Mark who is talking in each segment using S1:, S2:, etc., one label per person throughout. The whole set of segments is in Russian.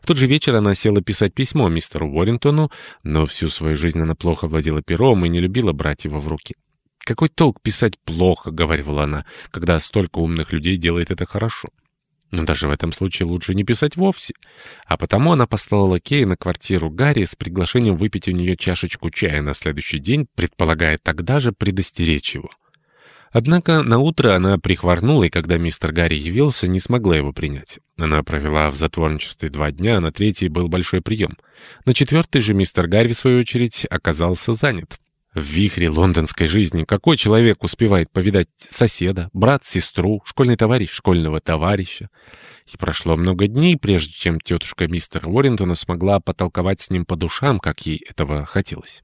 S1: В тот же вечер она села писать письмо мистеру Уоррентону, но всю свою жизнь она плохо владела пером и не любила брать его в руки. «Какой толк писать плохо?» — говорила она, — «когда столько умных людей делает это хорошо». Но даже в этом случае лучше не писать вовсе. А потому она послала лакея на квартиру Гарри с приглашением выпить у нее чашечку чая на следующий день, предполагая тогда же предостеречь его. Однако на утро она прихворнула, и когда мистер Гарри явился, не смогла его принять. Она провела в затворничестве два дня, а на третий был большой прием. На четвертый же мистер Гарри, в свою очередь, оказался занят. В вихре лондонской жизни какой человек успевает повидать соседа, брат, сестру, школьный товарищ, школьного товарища? И прошло много дней, прежде чем тетушка мистера Уоррентона смогла потолковать с ним по душам, как ей этого хотелось.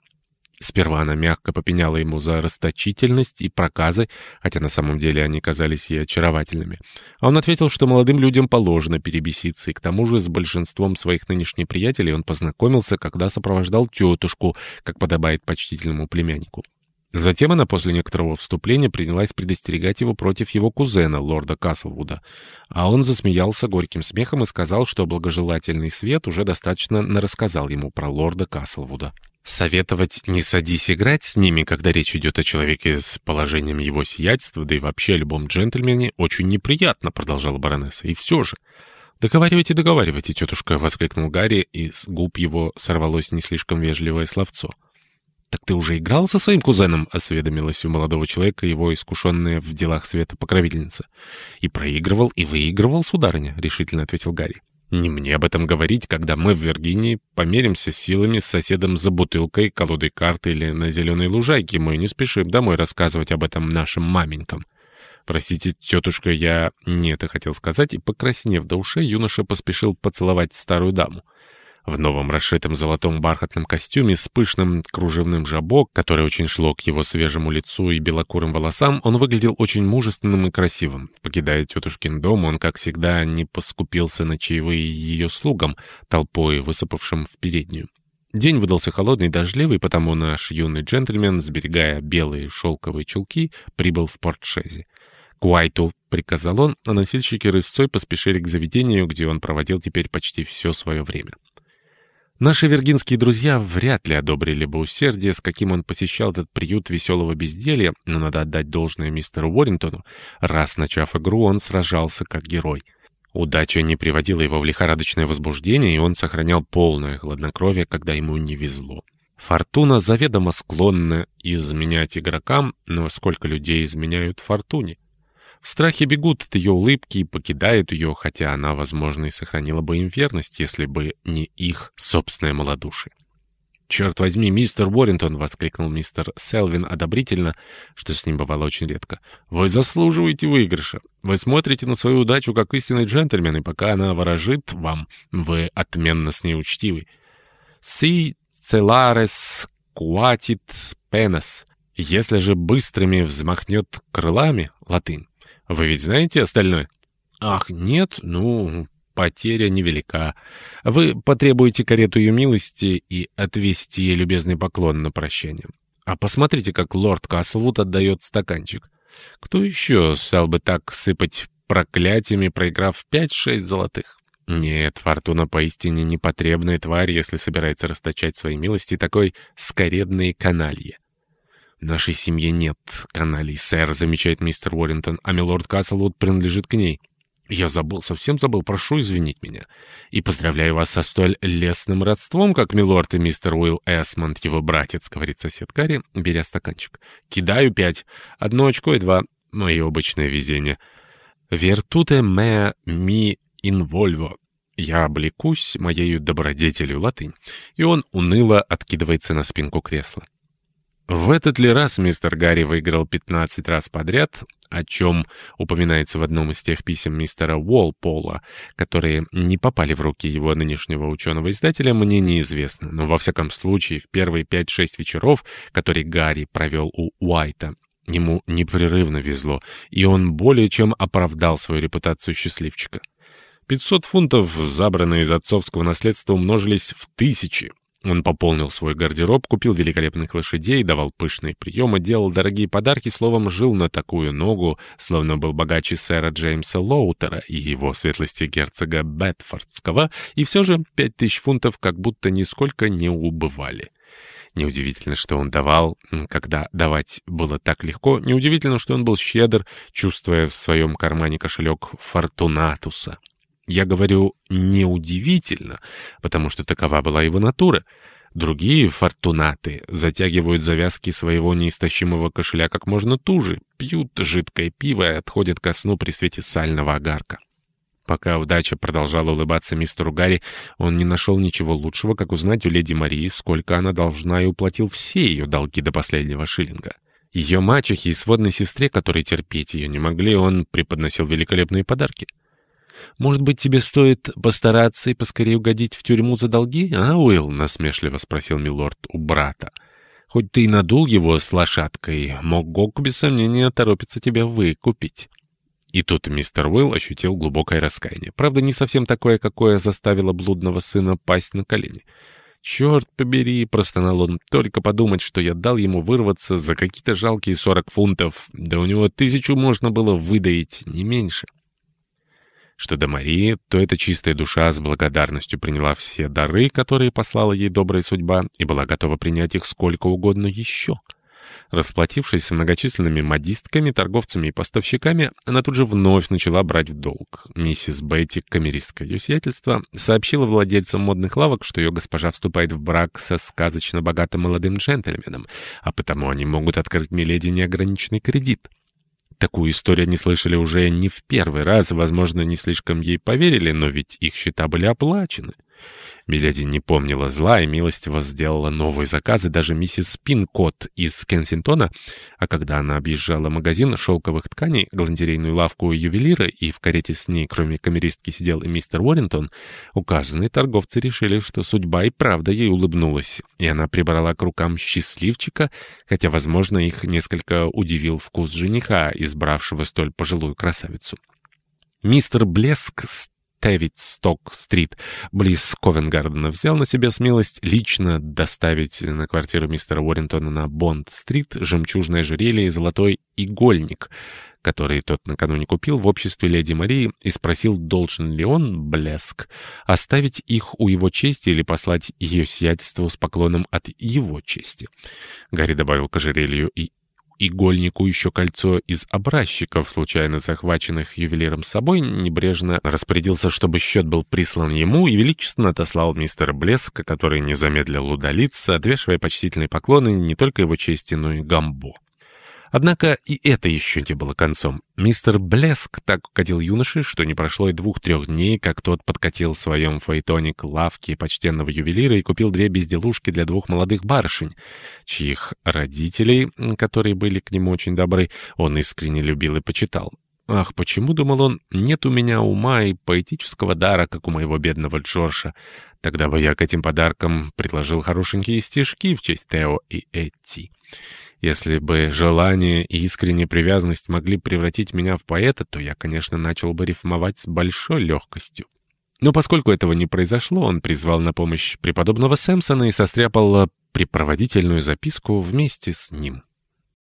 S1: Сперва она мягко попеняла ему за расточительность и проказы, хотя на самом деле они казались ей очаровательными. А он ответил, что молодым людям положено перебеситься, и к тому же с большинством своих нынешних приятелей он познакомился, когда сопровождал тетушку, как подобает почтительному племяннику. Затем она после некоторого вступления принялась предостерегать его против его кузена, лорда Каслвуда. А он засмеялся горьким смехом и сказал, что благожелательный свет уже достаточно нарассказал ему про лорда Каслвуда. Советовать не садись играть с ними, когда речь идет о человеке с положением его сиятельства, да и вообще о любом джентльмене, очень неприятно, продолжала баронесса. И все же... «Договаривайте, договаривайте, тетушка!» — воскликнул Гарри, и с губ его сорвалось не слишком вежливое словцо. «Так ты уже играл со своим кузеном?» — осведомилась у молодого человека его искушенная в делах света покровительница. «И проигрывал, и выигрывал, сударыня», — решительно ответил Гарри. Не мне об этом говорить, когда мы в Виргинии померимся силами с соседом за бутылкой, колодой карты или на зеленой лужайке. Мы не спешим домой рассказывать об этом нашим маменькам. Простите, тетушка, я не это хотел сказать, и, покраснев до ушей, юноша поспешил поцеловать старую даму. В новом расшитом золотом бархатном костюме с пышным кружевным жабо, которое очень шло к его свежему лицу и белокурым волосам, он выглядел очень мужественным и красивым. Покидая тетушкин дом, он, как всегда, не поскупился на чаевые ее слугам, толпой высыпавшим в переднюю. День выдался холодный и дождливый, потому наш юный джентльмен, сберегая белые шелковые чулки, прибыл в Портшезе. «К Уайту», — приказал он, а носильщики рысцой поспешили к заведению, где он проводил теперь почти все свое время. Наши вергинские друзья вряд ли одобрили бы усердие, с каким он посещал этот приют веселого безделья, но надо отдать должное мистеру Уоррингтону. Раз начав игру, он сражался как герой. Удача не приводила его в лихорадочное возбуждение, и он сохранял полное хладнокровие, когда ему не везло. Фортуна заведомо склонна изменять игрокам, но сколько людей изменяют фортуне? В страхе бегут от ее улыбки и покидают ее, хотя она, возможно, и сохранила бы им верность, если бы не их собственное малодушие. «Черт возьми, мистер Уоррентон!» — воскликнул мистер Селвин одобрительно, что с ним бывало очень редко. «Вы заслуживаете выигрыша. Вы смотрите на свою удачу как истинный джентльмен, и пока она ворожит вам, вы отменно с ней учтивы. «Си целарес куатит пенес». Если же быстрыми взмахнет крылами, латынь, вы ведь знаете остальное? Ах, нет, ну, потеря невелика. Вы потребуете карету ее милости и отвести ей любезный поклон на прощание. А посмотрите, как лорд Каслвуд отдает стаканчик. Кто еще стал бы так сыпать проклятиями, проиграв пять-шесть золотых? Нет, Фортуна поистине непотребная тварь, если собирается расточать свои милости такой скоредной каналье. «В нашей семье нет каналей, сэр», — замечает мистер Уоррентон, «а милорд Каслвуд принадлежит к ней». «Я забыл, совсем забыл, прошу извинить меня. И поздравляю вас со столь лесным родством, как милорд и мистер Уилл Эсмонд, его братец», — говорит сосед Карри, беря стаканчик. «Кидаю пять. Одно очко и два. Мое обычное везение. Вертуте меа ми инвольво». Я облекусь моею добродетелью латынь. И он уныло откидывается на спинку кресла. В этот ли раз мистер Гарри выиграл 15 раз подряд, о чем упоминается в одном из тех писем мистера Уолпола, которые не попали в руки его нынешнего ученого-издателя, мне неизвестно. Но во всяком случае, в первые 5-6 вечеров, которые Гарри провел у Уайта, ему непрерывно везло, и он более чем оправдал свою репутацию счастливчика. 500 фунтов, забранные из отцовского наследства, умножились в тысячи. Он пополнил свой гардероб, купил великолепных лошадей, давал пышные приемы, делал дорогие подарки, словом, жил на такую ногу, словно был богаче сэра Джеймса Лоутера и его светлости герцога Бетфордского, и все же пять тысяч фунтов как будто нисколько не убывали. Неудивительно, что он давал, когда давать было так легко. Неудивительно, что он был щедр, чувствуя в своем кармане кошелек Фортунатуса. Я говорю «неудивительно», потому что такова была его натура. Другие фортунаты затягивают завязки своего неистощимого кошеля как можно туже, пьют жидкое пиво и отходят ко сну при свете сального огарка. Пока удача продолжала улыбаться мистеру Гарри, он не нашел ничего лучшего, как узнать у леди Марии, сколько она должна, и уплатил все ее долги до последнего шиллинга. Ее мачехе и сводной сестре, которые терпеть ее не могли, он преподносил великолепные подарки. «Может быть, тебе стоит постараться и поскорее угодить в тюрьму за долги, а, Уилл?» — насмешливо спросил милорд у брата. «Хоть ты и надул его с лошадкой, мог Гог, без сомнения, торопится тебя выкупить». И тут мистер Уилл ощутил глубокое раскаяние. Правда, не совсем такое, какое заставило блудного сына пасть на колени. «Черт побери!» — простонал он. «Только подумать, что я дал ему вырваться за какие-то жалкие сорок фунтов. Да у него тысячу можно было выдаить, не меньше». Что до Марии, то эта чистая душа с благодарностью приняла все дары, которые послала ей добрая судьба, и была готова принять их сколько угодно еще. Расплатившись с многочисленными модистками, торговцами и поставщиками, она тут же вновь начала брать в долг. Миссис Бетти, камеристка ее сиятельства, сообщила владельцам модных лавок, что ее госпожа вступает в брак со сказочно богатым молодым джентльменом, а потому они могут открыть Миледи неограниченный кредит. Такую историю они слышали уже не в первый раз, возможно, не слишком ей поверили, но ведь их счета были оплачены. Миледи не помнила зла и милостиво сделала новые заказы даже миссис Пинкот из Кенсингтона, а когда она объезжала магазин шелковых тканей, галантерейную лавку ювелира, и в карете с ней, кроме камеристки, сидел и мистер Уоррентон, указанные торговцы решили, что судьба и правда ей улыбнулась, и она прибрала к рукам счастливчика, хотя, возможно, их несколько удивил вкус жениха, избравшего столь пожилую красавицу. Мистер Блеск Тэвидсток-стрит, близ Ковенгардена, взял на себя смелость лично доставить на квартиру мистера Уоррентона на Бонд-стрит жемчужное ожерелье и золотой игольник, который тот накануне купил в обществе леди Марии и спросил, должен ли он, блеск, оставить их у его чести или послать ее сиятельству с поклоном от его чести. Гарри добавил к ожерелью и игольнику еще кольцо из образчиков, случайно захваченных ювелиром с собой, небрежно распорядился, чтобы счет был прислан ему, и величественно отослал мистера Блеска, который не замедлил удалиться, отвешивая почтительные поклоны не только его чести, но и Гамбо. Однако и это еще не было концом. Мистер Блеск так укатил юноше, что не прошло и двух-трех дней, как тот подкатил в своем фаэтоне к лавке почтенного ювелира и купил две безделушки для двух молодых барышень, чьих родителей, которые были к нему очень добры, он искренне любил и почитал. Ах, почему, думал он, нет у меня ума и поэтического дара, как у моего бедного Джорша. Тогда бы я к этим подаркам предложил хорошенькие стишки в честь Тео и Этти. Если бы желание и искренняя привязанность могли превратить меня в поэта, то я, конечно, начал бы рифмовать с большой легкостью. Но поскольку этого не произошло, он призвал на помощь преподобного Сэмпсона и состряпал препроводительную записку вместе с ним.